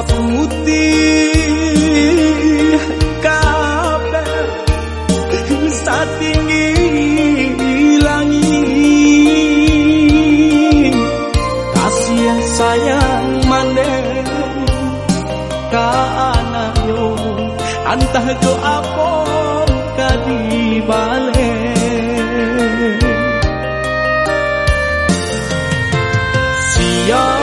putih saat satinggi langit. Kasih sayang mandeng kaanayo antah do apon kadibale siang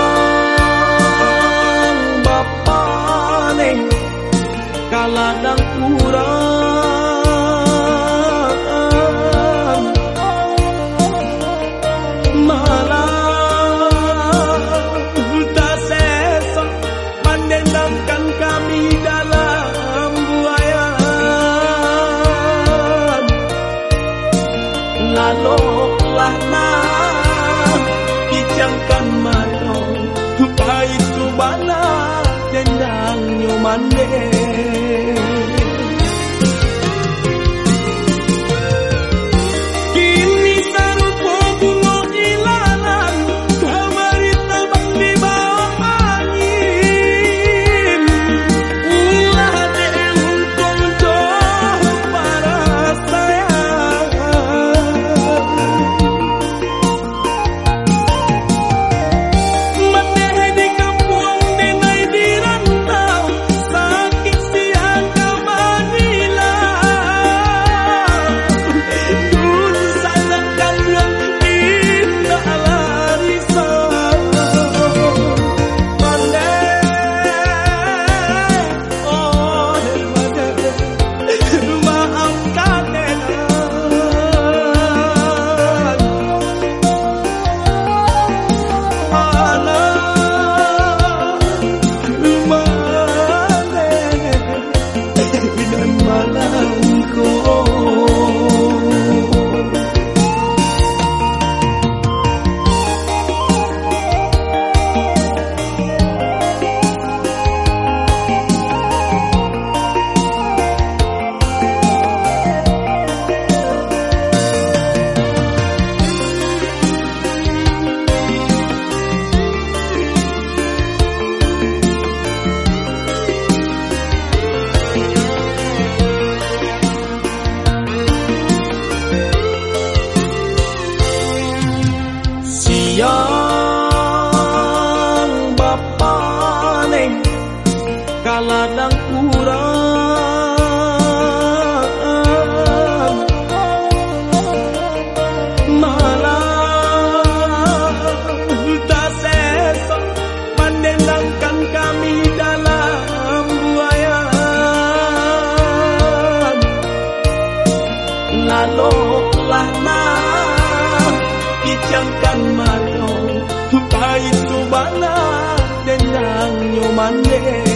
đến đang nhiều màn đêm ladang kurang Malah tak sesok Pandendangkan kami dalam buayan Laloklah nah Ijangkan mano Baik tu bala Dendang nyoman deh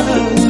love.